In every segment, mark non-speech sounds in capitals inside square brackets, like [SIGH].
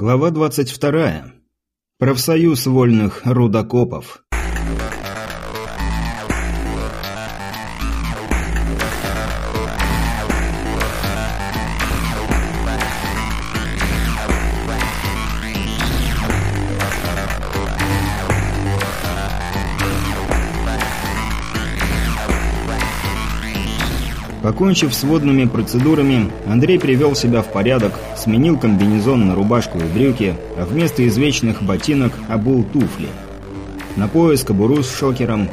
Глава 22. Профсоюз вольных рудокопов. Покончив с водными процедурами, Андрей привел себя в порядок, сменил комбинезон на рубашку и брюки, а вместо извечных ботинок обул туфли. На пояс кобуру с шокером.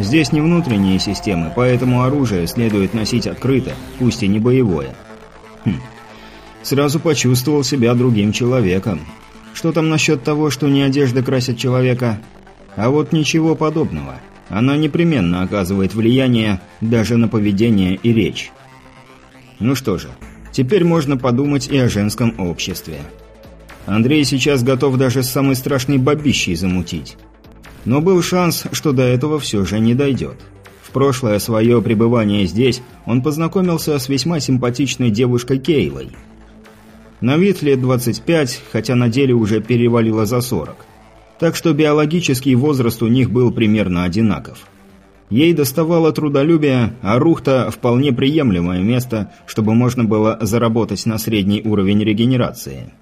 Здесь не внутренние системы, поэтому оружие следует носить открыто, пусть и не боевое. Хм. Сразу почувствовал себя другим человеком. Что там насчет того, что не одежда красит человека? А вот ничего подобного. Она непременно оказывает влияние даже на поведение и речь. Ну что же, теперь можно подумать и о женском обществе. Андрей сейчас готов даже с самой страшной бабищей замутить. Но был шанс, что до этого все же не дойдет. В прошлое свое пребывание здесь он познакомился с весьма симпатичной девушкой Кейлой. На вид лет 25, хотя на деле уже перевалило за 40 так что биологический возраст у них был примерно одинаков. Ей доставало трудолюбие, а Рухта – вполне приемлемое место, чтобы можно было заработать на средний уровень регенерации.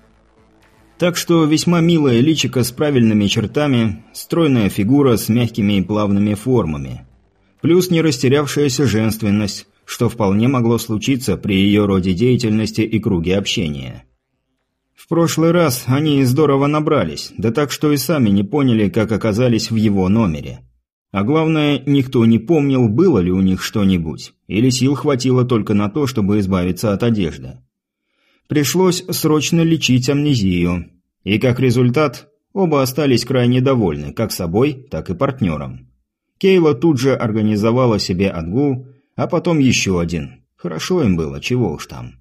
Так что весьма милая личико с правильными чертами, стройная фигура с мягкими и плавными формами. Плюс не растерявшаяся женственность, что вполне могло случиться при ее роде деятельности и круге общения. Прошлый раз они здорово набрались, да так что и сами не поняли, как оказались в его номере. А главное, никто не помнил, было ли у них что-нибудь, или сил хватило только на то, чтобы избавиться от одежды. Пришлось срочно лечить амнезию, и как результат, оба остались крайне довольны, как собой, так и партнером. Кейла тут же организовала себе отгул, а потом еще один. Хорошо им было, чего уж там.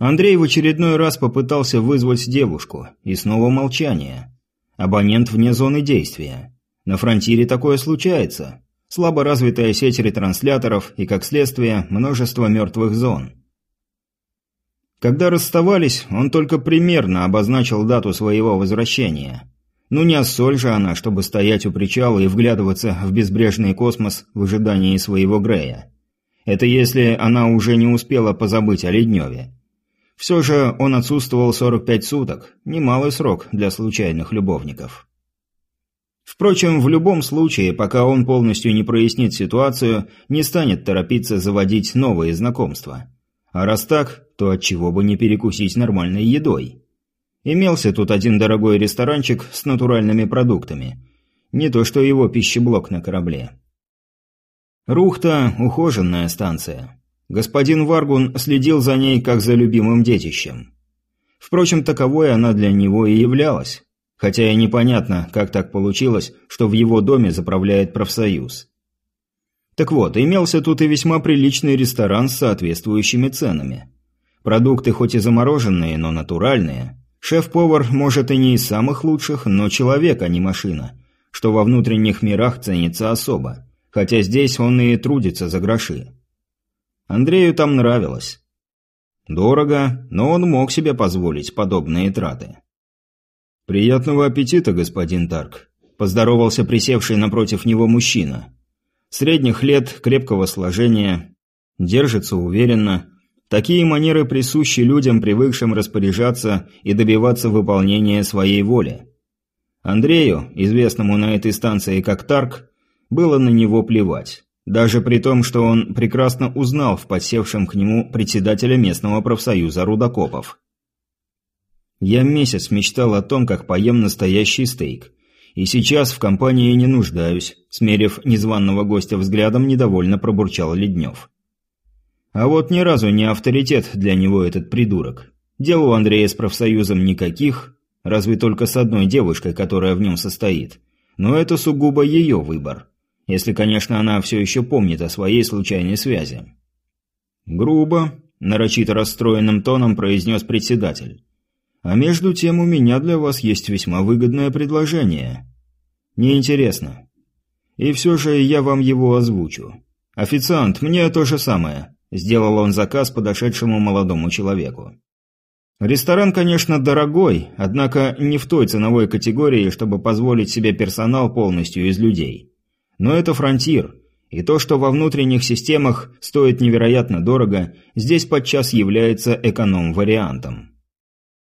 Андрей в очередной раз попытался вызвать девушку, и снова молчание. Абонент вне зоны действия. На фронтире такое случается. Слабо развитая сеть ретрансляторов и, как следствие, множество мертвых зон. Когда расставались, он только примерно обозначил дату своего возвращения. Ну не соль же она, чтобы стоять у причала и вглядываться в безбрежный космос в ожидании своего Грея. Это если она уже не успела позабыть о Ледневе. Все же он отсутствовал 45 суток, немалый срок для случайных любовников. Впрочем, в любом случае, пока он полностью не прояснит ситуацию, не станет торопиться заводить новые знакомства. А раз так, то отчего бы не перекусить нормальной едой? Имелся тут один дорогой ресторанчик с натуральными продуктами. Не то что его пищеблок на корабле. Рухта – ухоженная станция. Господин Варгун следил за ней как за любимым детищем. Впрочем, таковой она для него и являлась. Хотя и непонятно, как так получилось, что в его доме заправляет профсоюз. Так вот, имелся тут и весьма приличный ресторан с соответствующими ценами. Продукты хоть и замороженные, но натуральные. Шеф-повар, может, и не из самых лучших, но человек, а не машина, что во внутренних мирах ценится особо. Хотя здесь он и трудится за гроши. Андрею там нравилось. Дорого, но он мог себе позволить подобные траты. «Приятного аппетита, господин Тарк», – поздоровался присевший напротив него мужчина. Средних лет, крепкого сложения, держится уверенно. Такие манеры присущи людям, привыкшим распоряжаться и добиваться выполнения своей воли. Андрею, известному на этой станции как Тарк, было на него плевать. Даже при том, что он прекрасно узнал в подсевшем к нему председателя местного профсоюза рудокопов. Я месяц мечтал о том, как поем настоящий стейк. И сейчас в компании не нуждаюсь, смерив незваного гостя взглядом, недовольно пробурчал Леднев. А вот ни разу не авторитет для него этот придурок. Дел у Андрея с профсоюзом никаких, разве только с одной девушкой, которая в нем состоит. Но это сугубо ее выбор. Если, конечно, она все еще помнит о своей случайной связи. «Грубо», – нарочито расстроенным тоном произнес председатель. «А между тем у меня для вас есть весьма выгодное предложение. Неинтересно. И все же я вам его озвучу. Официант, мне то же самое», – сделал он заказ подошедшему молодому человеку. Ресторан, конечно, дорогой, однако не в той ценовой категории, чтобы позволить себе персонал полностью из людей. Но это фронтир, и то, что во внутренних системах стоит невероятно дорого, здесь подчас является эконом-вариантом.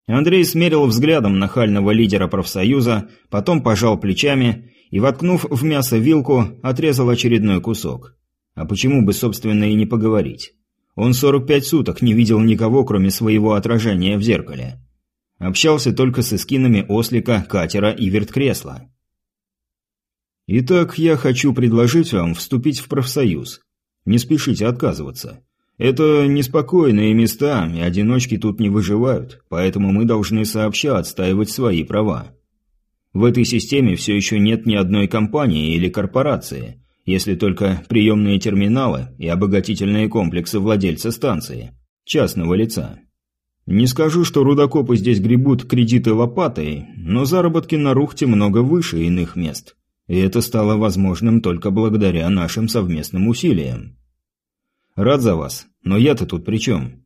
Андрей смерил взглядом нахального лидера профсоюза, потом пожал плечами и, воткнув в мясо вилку, отрезал очередной кусок. А почему бы, собственно, и не поговорить? Он 45 суток не видел никого, кроме своего отражения в зеркале. Общался только с эскинами ослика, катера и верткресла. «Итак, я хочу предложить вам вступить в профсоюз. Не спешите отказываться. Это неспокойные места, и одиночки тут не выживают, поэтому мы должны сообща отстаивать свои права. В этой системе все еще нет ни одной компании или корпорации, если только приемные терминалы и обогатительные комплексы владельца станции, частного лица. Не скажу, что рудокопы здесь гребут кредиты лопатой, но заработки на Рухте много выше иных мест. И это стало возможным только благодаря нашим совместным усилиям. Рад за вас, но я-то тут при чем?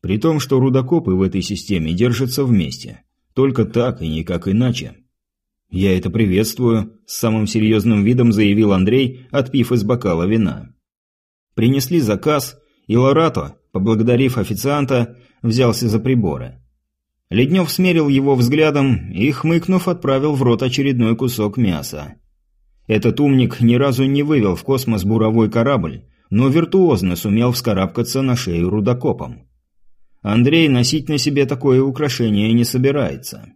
При том, что рудокопы в этой системе держатся вместе. Только так и никак иначе. «Я это приветствую», – с самым серьезным видом заявил Андрей, отпив из бокала вина. Принесли заказ, и Лорато, поблагодарив официанта, взялся за приборы. Леднев смерил его взглядом и, хмыкнув, отправил в рот очередной кусок мяса. Этот умник ни разу не вывел в космос буровой корабль, но виртуозно сумел вскарабкаться на шею рудокопом. Андрей носить на себе такое украшение не собирается.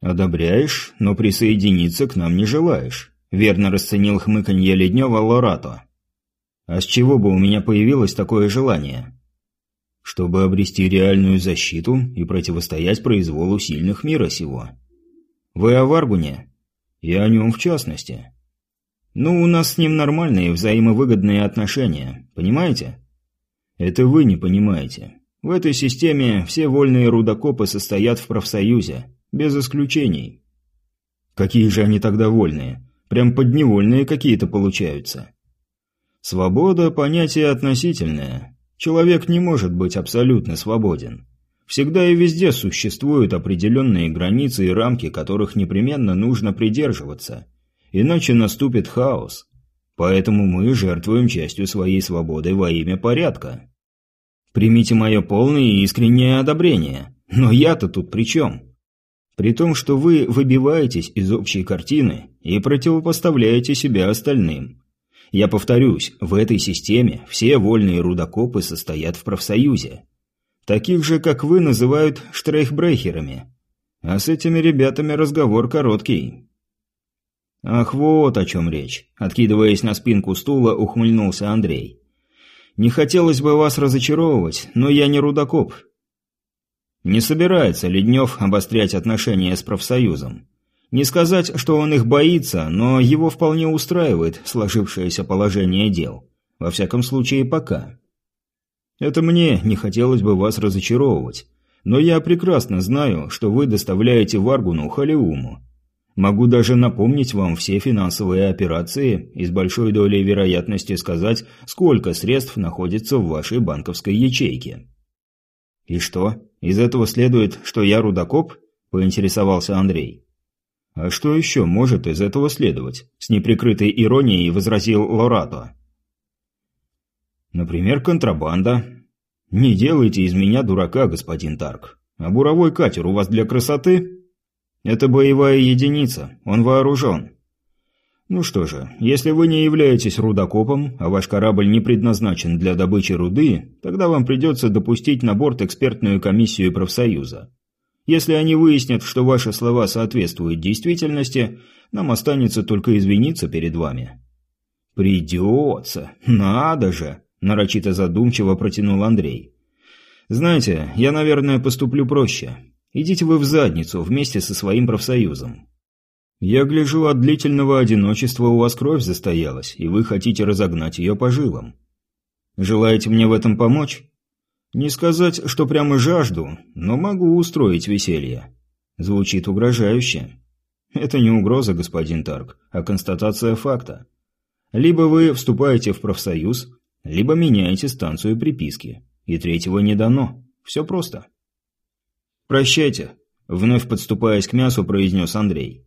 «Одобряешь, но присоединиться к нам не желаешь», – верно расценил хмыканье Леднева Лорато. «А с чего бы у меня появилось такое желание?» «Чтобы обрести реальную защиту и противостоять произволу сильных мира сего». «Вы о Варгуне?» «И о нем в частности». «Ну, у нас с ним нормальные взаимовыгодные отношения, понимаете?» «Это вы не понимаете. В этой системе все вольные рудокопы состоят в профсоюзе, без исключений. Какие же они тогда вольные? Прям подневольные какие-то получаются. Свобода – понятие относительное. Человек не может быть абсолютно свободен. Всегда и везде существуют определенные границы и рамки, которых непременно нужно придерживаться. Иначе наступит хаос. Поэтому мы жертвуем частью своей свободы во имя порядка. Примите мое полное и искреннее одобрение. Но я-то тут при чем? При том, что вы выбиваетесь из общей картины и противопоставляете себя остальным. Я повторюсь, в этой системе все вольные рудокопы состоят в профсоюзе. Таких же, как вы, называют штрейхбрейхерами. А с этими ребятами разговор короткий. Ах, вот о чем речь. Откидываясь на спинку стула, ухмыльнулся Андрей. Не хотелось бы вас разочаровывать, но я не рудокоп, не собирается Леднев обострять отношения с профсоюзом. Не сказать, что он их боится, но его вполне устраивает сложившееся положение дел. Во всяком случае, пока. Это мне не хотелось бы вас разочаровывать, но я прекрасно знаю, что вы доставляете Варгуну Халиуму. Могу даже напомнить вам все финансовые операции и с большой долей вероятности сказать, сколько средств находится в вашей банковской ячейке. И что? Из этого следует, что я рудокоп? Поинтересовался Андрей. А что еще может из этого следовать? С неприкрытой иронией возразил Лорато. Например, контрабанда. Не делайте из меня дурака, господин Тарк. А буровой катер у вас для красоты? Это боевая единица, он вооружен. Ну что же, если вы не являетесь рудокопом, а ваш корабль не предназначен для добычи руды, тогда вам придется допустить на борт экспертную комиссию профсоюза. Если они выяснят, что ваши слова соответствуют действительности, нам останется только извиниться перед вами». «Придется! Надо же!» – нарочито задумчиво протянул Андрей. «Знаете, я, наверное, поступлю проще. Идите вы в задницу вместе со своим профсоюзом. «Я гляжу, от длительного одиночества у вас кровь застоялась, и вы хотите разогнать ее по жилам. Желаете мне в этом помочь? Не сказать, что прямо жажду, но могу устроить веселье. Звучит угрожающе. Это не угроза, господин Тарк, а констатация факта. Либо вы вступаете в профсоюз, либо меняете станцию приписки. И третьего не дано. Все просто». «Прощайте», – вновь подступаясь к мясу, произнес Андрей.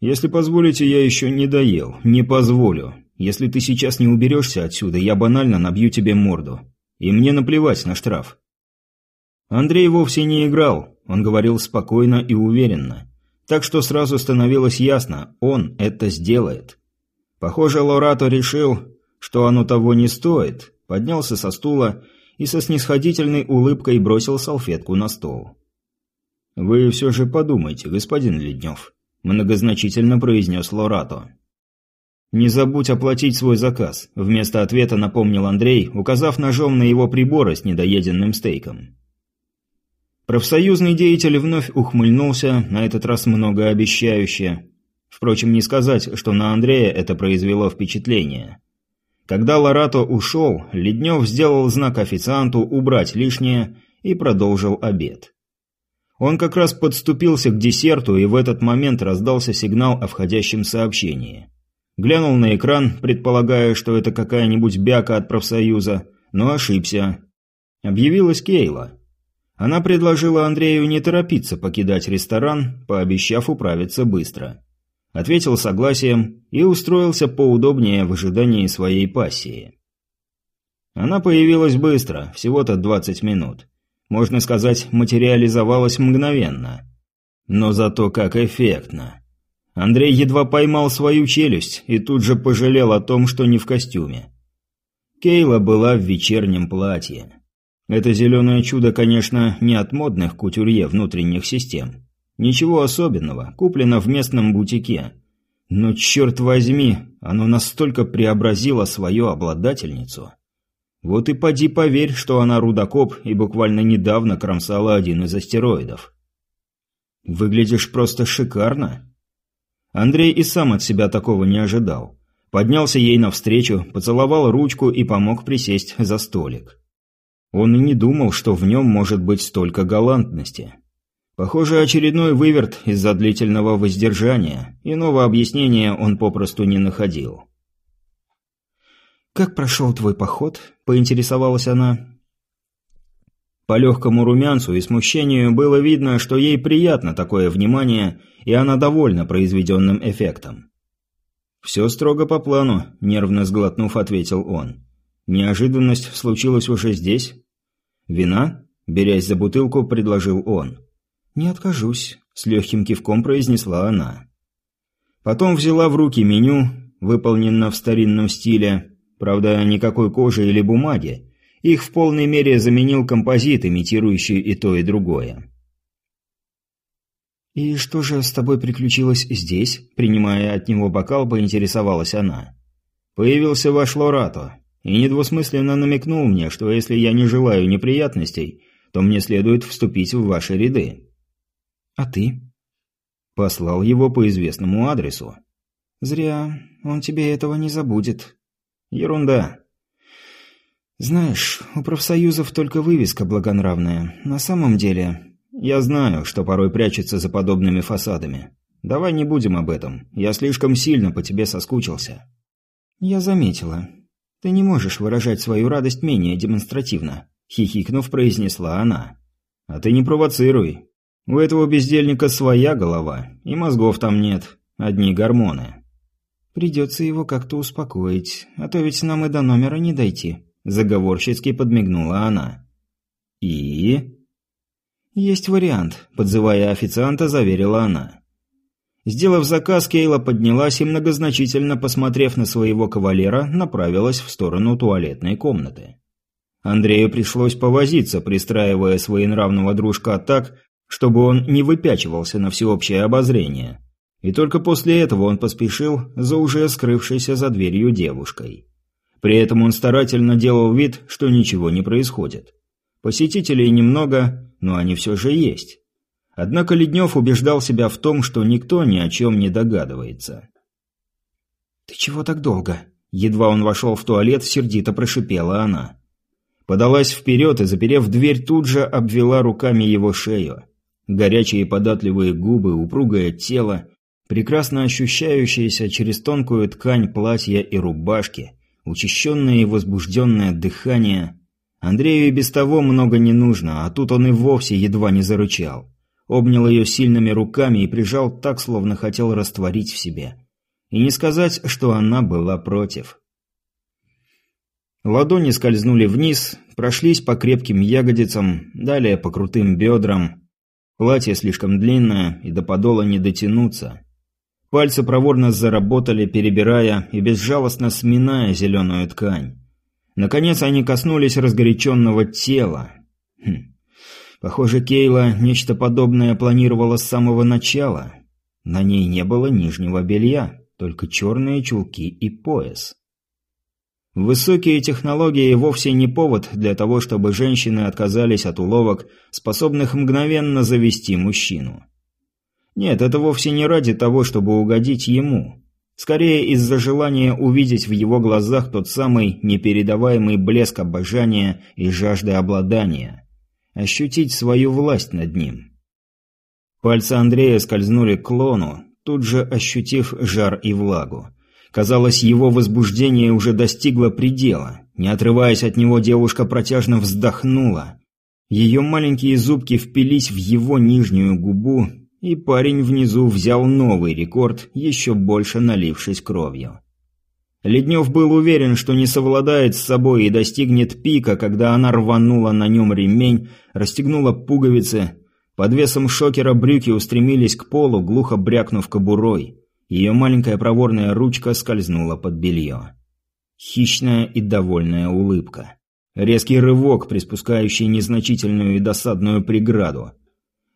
«Если позволите, я еще не доел. Не позволю. Если ты сейчас не уберешься отсюда, я банально набью тебе морду. И мне наплевать на штраф». Андрей вовсе не играл, он говорил спокойно и уверенно. Так что сразу становилось ясно, он это сделает. Похоже, Лорато решил, что оно того не стоит, поднялся со стула и со снисходительной улыбкой бросил салфетку на стол. «Вы все же подумайте, господин Леднев», – многозначительно произнес Лорато. «Не забудь оплатить свой заказ», – вместо ответа напомнил Андрей, указав ножом на его приборы с недоеденным стейком. Профсоюзный деятель вновь ухмыльнулся, на этот раз многообещающе. Впрочем, не сказать, что на Андрея это произвело впечатление. Когда Лорато ушел, Леднев сделал знак официанту убрать лишнее и продолжил обед. Он как раз подступился к десерту, и в этот момент раздался сигнал о входящем сообщении. Глянул на экран, предполагая, что это какая-нибудь бяка от профсоюза, но ошибся. Объявилась Кейла. Она предложила Андрею не торопиться покидать ресторан, пообещав управиться быстро. Ответил согласием и устроился поудобнее в ожидании своей пассии. Она появилась быстро, всего-то 20 минут можно сказать, материализовалась мгновенно. Но зато как эффектно. Андрей едва поймал свою челюсть и тут же пожалел о том, что не в костюме. Кейла была в вечернем платье. Это зеленое чудо, конечно, не от модных кутюрье внутренних систем. Ничего особенного, куплено в местном бутике. Но, черт возьми, оно настолько преобразило свою обладательницу – вот и поди поверь, что она рудокоп и буквально недавно кромсала один из астероидов. Выглядишь просто шикарно. Андрей и сам от себя такого не ожидал. Поднялся ей навстречу, поцеловал ручку и помог присесть за столик. Он и не думал, что в нем может быть столько галантности. Похоже, очередной выверт из-за длительного воздержания. Иного объяснения он попросту не находил. «Как прошел твой поход?» – поинтересовалась она. По легкому румянцу и смущению было видно, что ей приятно такое внимание, и она довольна произведенным эффектом. «Все строго по плану», – нервно сглотнув, ответил он. «Неожиданность случилась уже здесь?» «Вина?» – берясь за бутылку, предложил он. «Не откажусь», – с легким кивком произнесла она. Потом взяла в руки меню, выполнено в старинном стиле, Правда, никакой кожи или бумаги. Их в полной мере заменил композит, имитирующий и то, и другое. «И что же с тобой приключилось здесь?» Принимая от него бокал, поинтересовалась она. «Появился ваш Лорато и недвусмысленно намекнул мне, что если я не желаю неприятностей, то мне следует вступить в ваши ряды». «А ты?» «Послал его по известному адресу». «Зря. Он тебе этого не забудет. Ерунда. Знаешь, у профсоюзов только вывеска благонравная. На самом деле, я знаю, что порой прячется за подобными фасадами. Давай не будем об этом. Я слишком сильно по тебе соскучился. Я заметила. Ты не можешь выражать свою радость менее демонстративно, хихикнув, произнесла она. А ты не провоцируй. У этого бездельника своя голова, и мозгов там нет, одни гормоны. Придется его как-то успокоить, а то ведь нам и до номера не дойти», – заговорщицки подмигнула она. «И?» «Есть вариант», – подзывая официанта, заверила она. Сделав заказ, Кейла поднялась и, многозначительно посмотрев на своего кавалера, направилась в сторону туалетной комнаты. Андрею пришлось повозиться, пристраивая своенравного дружка так, чтобы он не выпячивался на всеобщее обозрение – и только после этого он поспешил за уже скрывшейся за дверью девушкой. При этом он старательно делал вид, что ничего не происходит. Посетителей немного, но они все же есть. Однако Леднев убеждал себя в том, что никто ни о чем не догадывается. «Ты чего так долго?» Едва он вошел в туалет, сердито прошипела она. Подалась вперед и, заперев дверь, тут же обвела руками его шею. Горячие податливые губы, упругое тело, прекрасно ощущающееся через тонкую ткань платья и рубашки, учащенное и возбужденное дыхание. Андрею и без того много не нужно, а тут он и вовсе едва не зарычал. Обнял ее сильными руками и прижал так, словно хотел растворить в себе. И не сказать, что она была против. Ладони скользнули вниз, прошлись по крепким ягодицам, далее по крутым бедрам. Платье слишком длинное, и до подола не дотянуться. Пальцы проворно заработали, перебирая и безжалостно сминая зеленую ткань. Наконец они коснулись разгоряченного тела. Хм. Похоже, Кейла нечто подобное планировала с самого начала. На ней не было нижнего белья, только черные чулки и пояс. Высокие технологии вовсе не повод для того, чтобы женщины отказались от уловок, способных мгновенно завести мужчину. Нет, это вовсе не ради того, чтобы угодить ему. Скорее из-за желания увидеть в его глазах тот самый непередаваемый блеск обожания и жажды обладания. Ощутить свою власть над ним. Пальцы Андрея скользнули к клону, тут же ощутив жар и влагу. Казалось, его возбуждение уже достигло предела. Не отрываясь от него, девушка протяжно вздохнула. Ее маленькие зубки впились в его нижнюю губу, и парень внизу взял новый рекорд, еще больше налившись кровью. Леднев был уверен, что не совладает с собой и достигнет пика, когда она рванула на нем ремень, расстегнула пуговицы. Под весом шокера брюки устремились к полу, глухо брякнув кобурой. Ее маленькая проворная ручка скользнула под белье. Хищная и довольная улыбка. Резкий рывок, приспускающий незначительную и досадную преграду.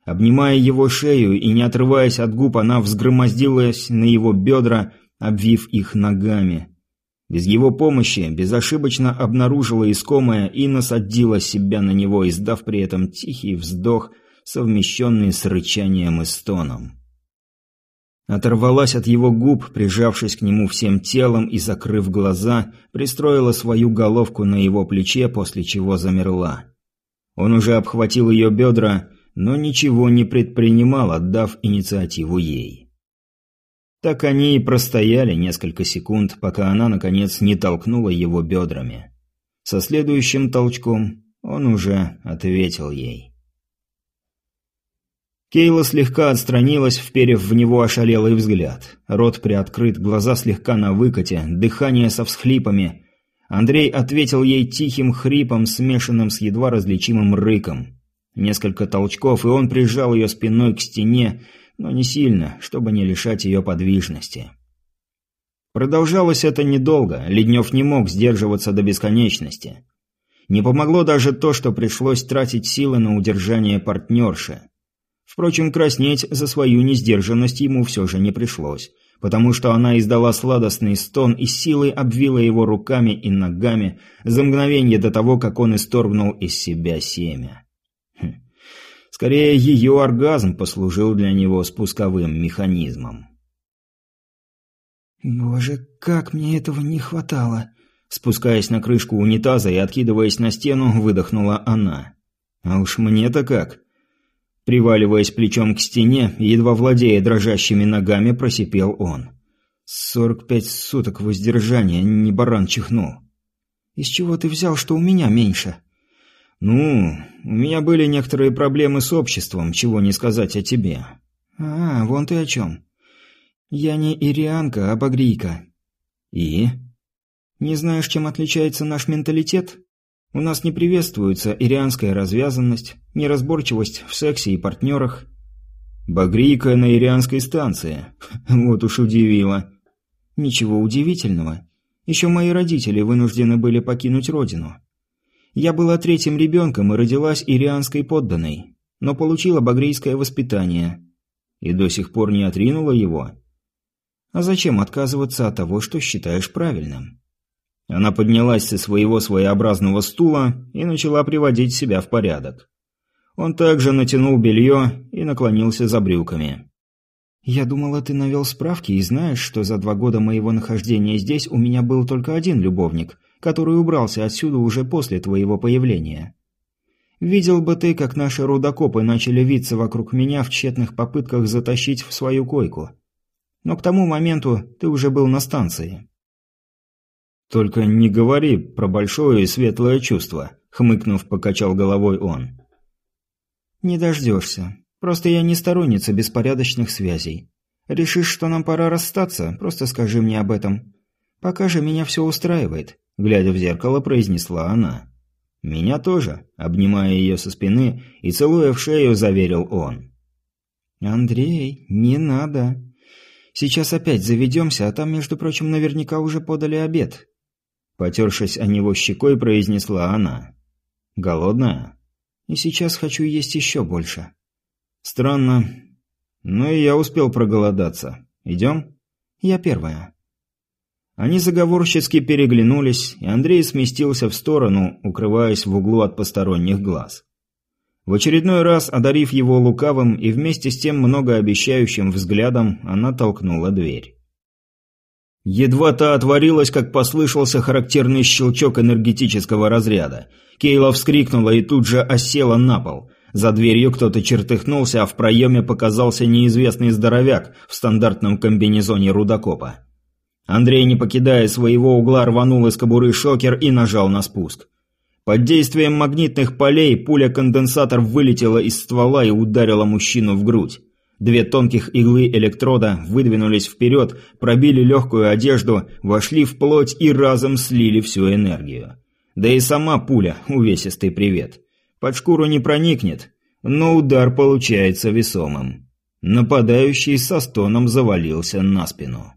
Обнимая его шею и не отрываясь от губ, она взгромоздилась на его бедра, обвив их ногами. Без его помощи безошибочно обнаружила искомое и насадила себя на него, издав при этом тихий вздох, совмещенный с рычанием и стоном. Оторвалась от его губ, прижавшись к нему всем телом и закрыв глаза, пристроила свою головку на его плече, после чего замерла. Он уже обхватил ее бедра, но ничего не предпринимал, отдав инициативу ей. Так они и простояли несколько секунд, пока она, наконец, не толкнула его бедрами. Со следующим толчком он уже ответил ей. Кейла слегка отстранилась, вперев в него ошалелый взгляд. Рот приоткрыт, глаза слегка на выкате, дыхание со всхлипами. Андрей ответил ей тихим хрипом, смешанным с едва различимым рыком. Несколько толчков, и он прижал ее спиной к стене, но не сильно, чтобы не лишать ее подвижности. Продолжалось это недолго, Леднев не мог сдерживаться до бесконечности. Не помогло даже то, что пришлось тратить силы на удержание партнерши. Впрочем, краснеть за свою несдержанность ему все же не пришлось, потому что она издала сладостный стон и силой обвила его руками и ногами за мгновение до того, как он исторгнул из себя семя. Хм. Скорее, ее оргазм послужил для него спусковым механизмом. «Боже, как мне этого не хватало!» Спускаясь на крышку унитаза и откидываясь на стену, выдохнула она. «А уж мне-то как!» Приваливаясь плечом к стене, едва владея дрожащими ногами, просипел он. «Сорок пять суток воздержания, не баран чихнул». «Из чего ты взял, что у меня меньше?» «Ну, у меня были некоторые проблемы с обществом, чего не сказать о тебе». «А, вон ты о чем. Я не ирианка, а багрийка». «И?» «Не знаешь, чем отличается наш менталитет?» У нас не приветствуется ирианская развязанность, неразборчивость в сексе и партнерах. Багрийка на ирианской станции. [LAUGHS] Вот уж удивило. Ничего удивительного. Еще мои родители вынуждены были покинуть родину. Я была третьим ребенком и родилась ирианской подданной, но получила багрийское воспитание. И до сих пор не отринула его? А зачем отказываться от того, что считаешь правильным? Она поднялась со своего своеобразного стула и начала приводить себя в порядок. Он также натянул белье и наклонился за брюками. «Я думала, ты навел справки и знаешь, что за два года моего нахождения здесь у меня был только один любовник, который убрался отсюда уже после твоего появления. Видел бы ты, как наши рудокопы начали виться вокруг меня в тщетных попытках затащить в свою койку. Но к тому моменту ты уже был на станции». «Только не говори про большое и светлое чувство», — хмыкнув, покачал головой он. «Не дождешься. Просто я не сторонница беспорядочных связей. Решишь, что нам пора расстаться, просто скажи мне об этом. Пока же меня все устраивает», — глядя в зеркало, произнесла она. «Меня тоже», — обнимая ее со спины и целуя в шею, заверил он. «Андрей, не надо. Сейчас опять заведемся, а там, между прочим, наверняка уже подали обед». Потершись о него щекой, произнесла она. «Голодная?» «И сейчас хочу есть еще больше». «Странно. Ну и я успел проголодаться. Идем?» «Я первая». Они заговорщицки переглянулись, и Андрей сместился в сторону, укрываясь в углу от посторонних глаз. В очередной раз, одарив его лукавым и вместе с тем многообещающим взглядом, она толкнула дверь. Едва та отворилась, как послышался характерный щелчок энергетического разряда. Кейла вскрикнула и тут же осела на пол. За дверью кто-то чертыхнулся, а в проеме показался неизвестный здоровяк в стандартном комбинезоне рудокопа. Андрей, не покидая своего угла, рванул из кобуры шокер и нажал на спуск. Под действием магнитных полей пуля-конденсатор вылетела из ствола и ударила мужчину в грудь. Две тонких иглы электрода выдвинулись вперед, пробили легкую одежду, вошли в плоть и разом слили всю энергию. Да и сама пуля – увесистый привет. Под шкуру не проникнет, но удар получается весомым. Нападающий со стоном завалился на спину.